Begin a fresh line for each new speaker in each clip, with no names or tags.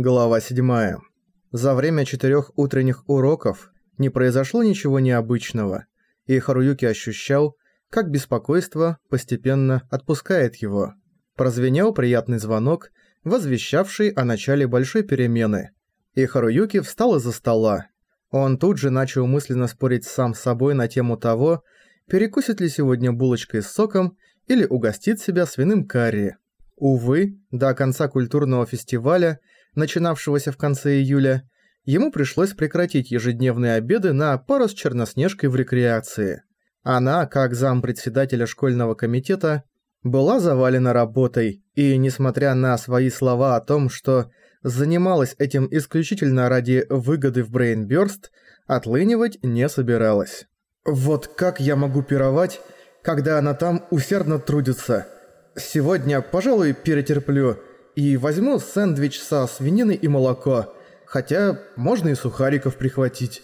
Глава 7. За время четырех утренних уроков не произошло ничего необычного, и Харуюки ощущал, как беспокойство постепенно отпускает его. Прозвенел приятный звонок, возвещавший о начале большой перемены, и Харуюки встал из-за стола. Он тут же начал мысленно спорить сам с собой на тему того, перекусит ли сегодня булочкой с соком или угостит себя свиным карри. Увы, до конца культурного фестиваля – начинавшегося в конце июля, ему пришлось прекратить ежедневные обеды на пару с Черноснежкой в рекреации. Она, как зампредседателя школьного комитета, была завалена работой, и, несмотря на свои слова о том, что занималась этим исключительно ради выгоды в Брейнбёрст, отлынивать не собиралась. «Вот как я могу пировать, когда она там усердно трудится? Сегодня, пожалуй, перетерплю, и возьму сэндвич со свининой и молоко, хотя можно и сухариков прихватить».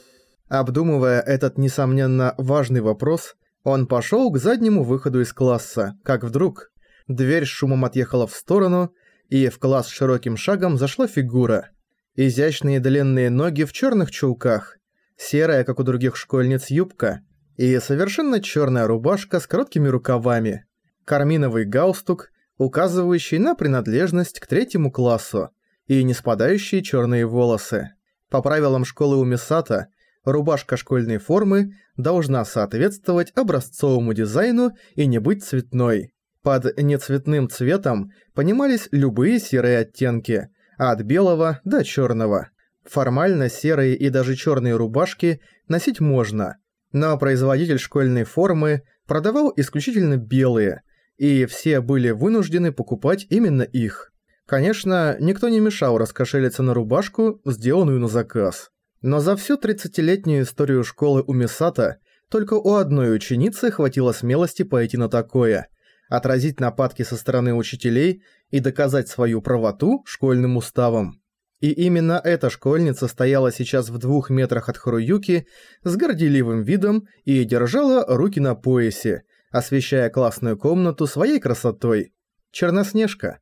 Обдумывая этот, несомненно, важный вопрос, он пошёл к заднему выходу из класса, как вдруг дверь с шумом отъехала в сторону, и в класс широким шагом зашла фигура. Изящные длинные ноги в чёрных чулках, серая, как у других школьниц, юбка и совершенно чёрная рубашка с короткими рукавами, карминовый галстук указывающий на принадлежность к третьему классу, и не спадающие черные волосы. По правилам школы у Мисата, рубашка школьной формы должна соответствовать образцовому дизайну и не быть цветной. Под нецветным цветом понимались любые серые оттенки, от белого до черного. Формально серые и даже черные рубашки носить можно, но производитель школьной формы продавал исключительно белые – и все были вынуждены покупать именно их. Конечно, никто не мешал раскошелиться на рубашку, сделанную на заказ. Но за всю 30-летнюю историю школы у Мисата только у одной ученицы хватило смелости пойти на такое, отразить нападки со стороны учителей и доказать свою правоту школьным уставом. И именно эта школьница стояла сейчас в двух метрах от Харуюки с горделивым видом и держала руки на поясе, освещая классную комнату своей красотой. Черноснежка.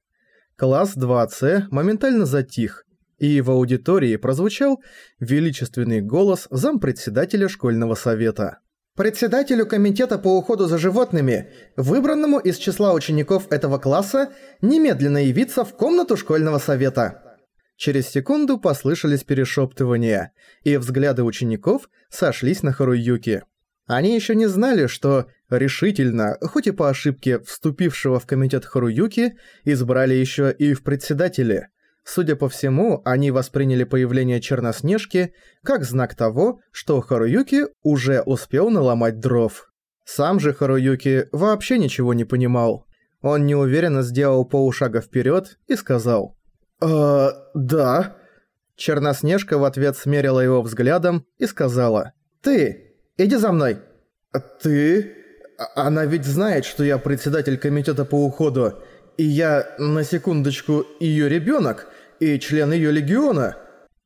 Класс 2С моментально затих, и в аудитории прозвучал величественный голос зампредседателя школьного совета. Председателю комитета по уходу за животными, выбранному из числа учеников этого класса, немедленно явиться в комнату школьного совета. Через секунду послышались перешептывания, и взгляды учеников сошлись на Харуюки. Они еще не знали, что решительно, хоть и по ошибке вступившего в комитет Харуюки, избрали еще и в председатели. Судя по всему, они восприняли появление Черноснежки как знак того, что Харуюки уже успел наломать дров. Сам же Харуюки вообще ничего не понимал. Он неуверенно сделал полушага вперед и сказал «Э, да». Черноснежка в ответ смерила его взглядом и сказала «Ты, Иди за мной!» «Ты? А, она ведь знает, что я председатель комитета по уходу, и я, на секундочку, ее ребенок и член ее легиона!»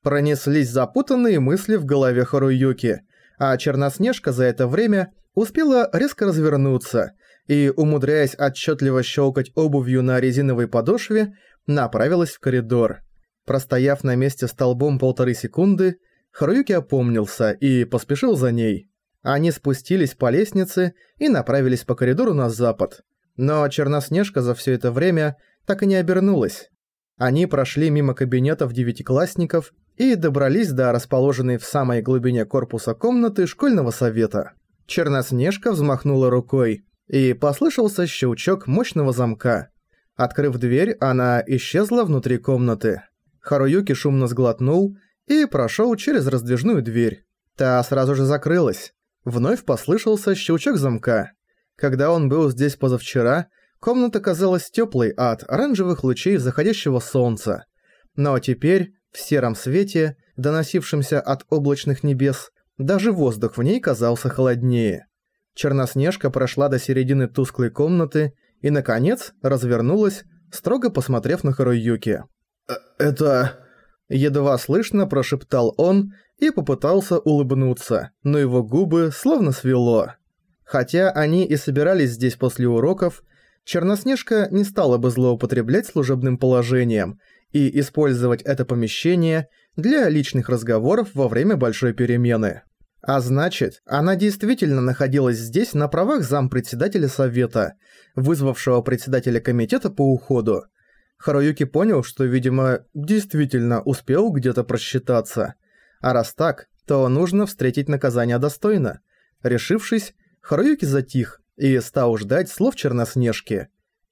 Пронеслись запутанные мысли в голове Харуюки, а Черноснежка за это время успела резко развернуться и, умудряясь отчетливо щелкать обувью на резиновой подошве, направилась в коридор. Простояв на месте столбом полторы секунды, Харуюки опомнился и поспешил за ней. Они спустились по лестнице и направились по коридору на запад. Но Черноснежка за все это время так и не обернулась. Они прошли мимо кабинетов девятиклассников и добрались до расположенной в самой глубине корпуса комнаты школьного совета. Черноснежка взмахнула рукой, и послышался щелчок мощного замка. Открыв дверь, она исчезла внутри комнаты. Харуюки шумно сглотнул и прошел через раздвижную дверь. Та сразу же закрылась. Вновь послышался щелчок замка. Когда он был здесь позавчера, комната казалась теплой от оранжевых лучей заходящего солнца. Но теперь, в сером свете, доносившемся от облачных небес, даже воздух в ней казался холоднее. Черноснежка прошла до середины тусклой комнаты и, наконец, развернулась, строго посмотрев на Харуюки. «Э, «Это...» Едва слышно прошептал он и попытался улыбнуться, но его губы словно свело. Хотя они и собирались здесь после уроков, Черноснежка не стала бы злоупотреблять служебным положением и использовать это помещение для личных разговоров во время большой перемены. А значит, она действительно находилась здесь на правах зампредседателя совета, вызвавшего председателя комитета по уходу. Харуюки понял, что, видимо, действительно успел где-то просчитаться. А раз так, то нужно встретить наказание достойно. Решившись, Харуюки затих и стал ждать слов Черноснежки.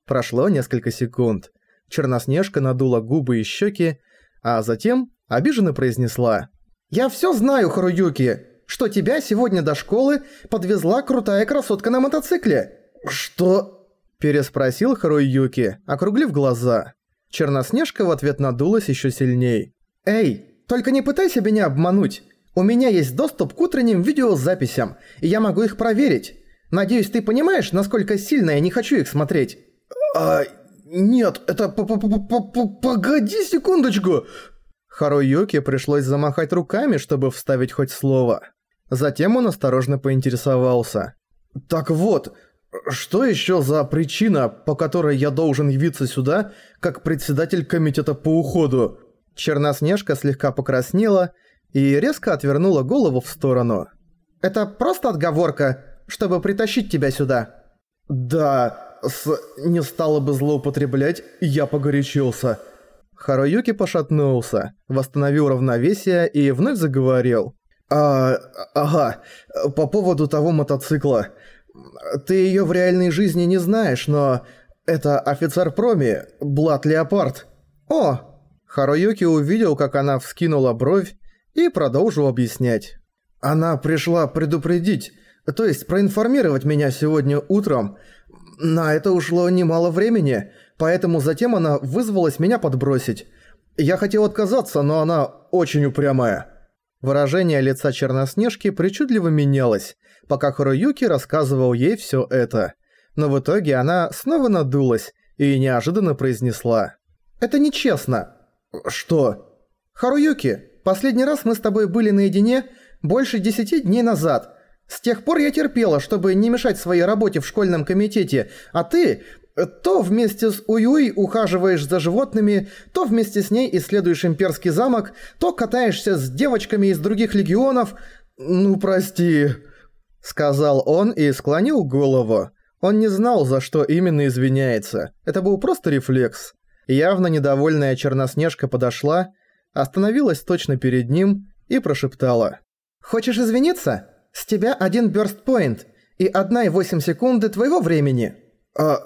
Прошло несколько секунд. Черноснежка надула губы и щеки, а затем обиженно произнесла «Я все знаю, Харуюки, что тебя сегодня до школы подвезла крутая красотка на мотоцикле». «Что?» – переспросил Харуюки, округлив глаза. Черноснежка в ответ надулась еще сильней. «Эй, только не пытайся меня обмануть. У меня есть доступ к утренним видеозаписям, и я могу их проверить. Надеюсь, ты понимаешь, насколько сильно я не хочу их смотреть?» «А, нет, это п -п -п погоди секундочку!» Харуюке пришлось замахать руками, чтобы вставить хоть слово. Затем он осторожно поинтересовался. «Так вот, что еще за причина, по которой я должен явиться сюда, как председатель комитета по уходу?» Черноснежка слегка покраснела и резко отвернула голову в сторону. «Это просто отговорка, чтобы притащить тебя сюда». «Да, с... не стало бы злоупотреблять, я погорячился». Харуюки пошатнулся, восстановил равновесие и вновь заговорил. «А... ага, по поводу того мотоцикла. Ты её в реальной жизни не знаешь, но... Это офицер Проми, Блад Леопард». «О!» Харуюки увидел, как она вскинула бровь и продолжил объяснять. «Она пришла предупредить, то есть проинформировать меня сегодня утром. На это ушло немало времени, поэтому затем она вызвалась меня подбросить. Я хотел отказаться, но она очень упрямая». Выражение лица Черноснежки причудливо менялось, пока Харуюки рассказывал ей всё это. Но в итоге она снова надулась и неожиданно произнесла. «Это нечестно». «Что?» «Харуюки, последний раз мы с тобой были наедине больше десяти дней назад. С тех пор я терпела, чтобы не мешать своей работе в школьном комитете, а ты то вместе с Уюй ухаживаешь за животными, то вместе с ней исследуешь имперский замок, то катаешься с девочками из других легионов. Ну, прости, сказал он и склонил голову. Он не знал, за что именно извиняется. Это был просто рефлекс. Явно недовольная Черноснежка подошла, остановилась точно перед ним и прошептала. «Хочешь извиниться? С тебя один бёрст-поинт и одна и восемь секунды твоего времени». «А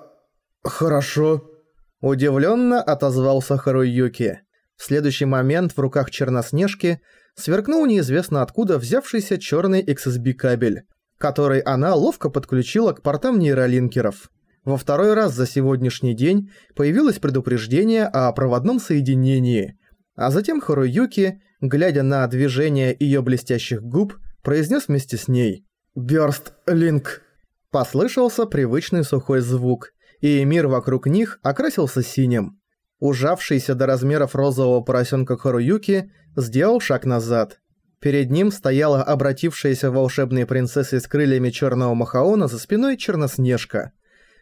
«Хорошо», – удивленно отозвался Харуюки. В следующий момент в руках Черноснежки сверкнул неизвестно откуда взявшийся черный XSB кабель, который она ловко подключила к портам нейролинкеров. Во второй раз за сегодняшний день появилось предупреждение о проводном соединении, а затем Харуюки, глядя на движение ее блестящих губ, произнес вместе с ней «Бёрст Линк». Послышался привычный сухой звук, и мир вокруг них окрасился синим. Ужавшийся до размеров розового поросенка Харуюки сделал шаг назад. Перед ним стояла обратившаяся волшебной принцессой с крыльями черного махаона за спиной Черноснежка.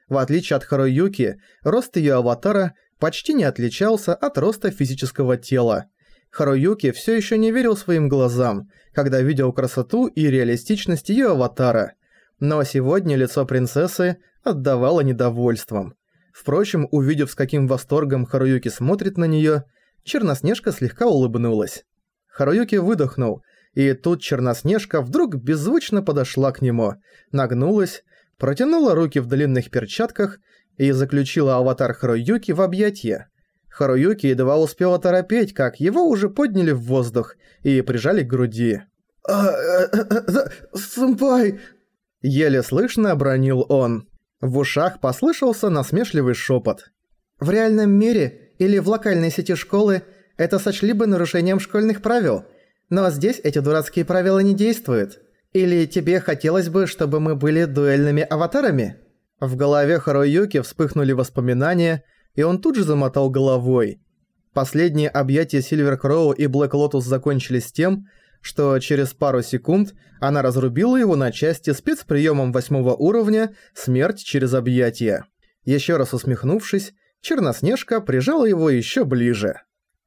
В отличие от Харуюки, рост ее аватара почти не отличался от роста физического тела. Харуюки все еще не верил своим глазам, когда видел красоту и реалистичность ее аватара. Но сегодня лицо принцессы отдавала недовольством. Впрочем, увидев, с каким восторгом Харуюки смотрит на неё, Черноснежка слегка улыбнулась. Харуюки выдохнул, и тут Черноснежка вдруг беззвучно подошла к нему, нагнулась, протянула руки в длинных перчатках и заключила аватар Харуюки в объятия. Харуюки едва успел оторопеть, как его уже подняли в воздух и прижали к груди. «А, э, э, э, сэмпай!» Еле слышно обронил он. В ушах послышался насмешливый шепот. «В реальном мире или в локальной сети школы это сочли бы нарушением школьных правил, но здесь эти дурацкие правила не действуют. Или тебе хотелось бы, чтобы мы были дуэльными аватарами?» В голове Харуюки вспыхнули воспоминания, и он тут же замотал головой. Последние объятия Сильвер Кроу и Блэк Лотус закончились тем, что через пару секунд она разрубила его на части спецприемом восьмого уровня «Смерть через объятия». Еще раз усмехнувшись, Черноснежка прижала его еще ближе.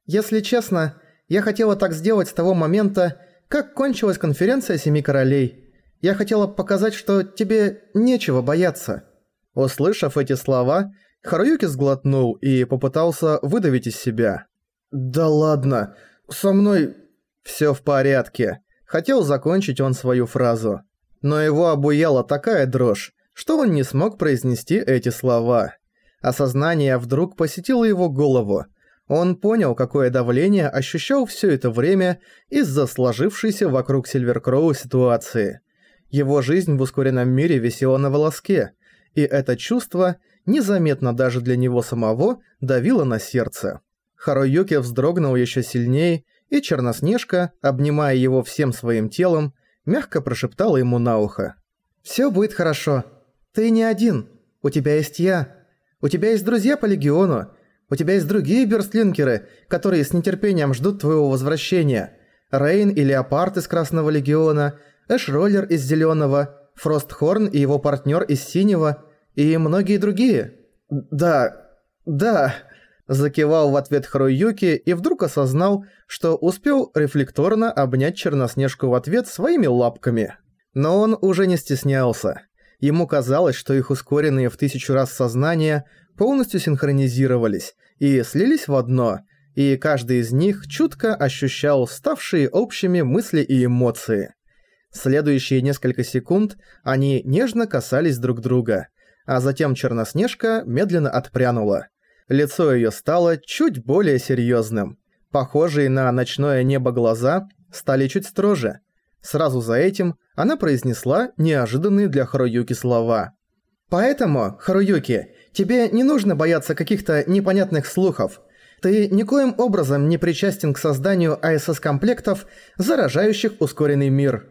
Если честно, я хотела так сделать с того момента, как кончилась конференция Семи Королей. Я хотела показать, что тебе нечего бояться». Услышав эти слова, Харуюки сглотнул и попытался выдавить из себя. «Да ладно, со мной всё в порядке». Хотел закончить он свою фразу. Но его обуяла такая дрожь, что он не смог произнести эти слова. Осознание вдруг посетило его голову. Он понял, какое давление ощущал всё это время из-за сложившейся вокруг Сильверкроу ситуации. Его жизнь в ускоренном мире висела на волоске, и это чувство, незаметно даже для него самого, давило на сердце. Харуюки вздрогнул ещё сильнее, и Черноснежка, обнимая его всем своим телом, мягко прошептала ему на ухо. «Всё будет хорошо. Ты не один. У тебя есть я. У тебя есть друзья по Легиону. У тебя есть другие бёрстлинкеры, которые с нетерпением ждут твоего возвращения. Рейн и Леопард из Красного Легиона, Эш-Роллер из Зелёного, Фростхорн и его партнёр из Синего и многие другие. Да, да, закивал в ответ Харуюки и вдруг осознал, что успел рефлекторно обнять Черноснежку в ответ своими лапками. Но он уже не стеснялся. Ему казалось, что их ускоренные в тысячу раз сознания полностью синхронизировались и слились в одно, и каждый из них чутко ощущал ставшие общими мысли и эмоции. Следующие несколько секунд они нежно касались друг друга, а затем Черноснежка медленно отпрянула. Лицо её стало чуть более серьёзным. Похожие на ночное небо глаза стали чуть строже. Сразу за этим она произнесла неожиданные для Харуюки слова. «Поэтому, Харуюки, тебе не нужно бояться каких-то непонятных слухов. Ты никоим образом не причастен к созданию АСС-комплектов, заражающих ускоренный мир».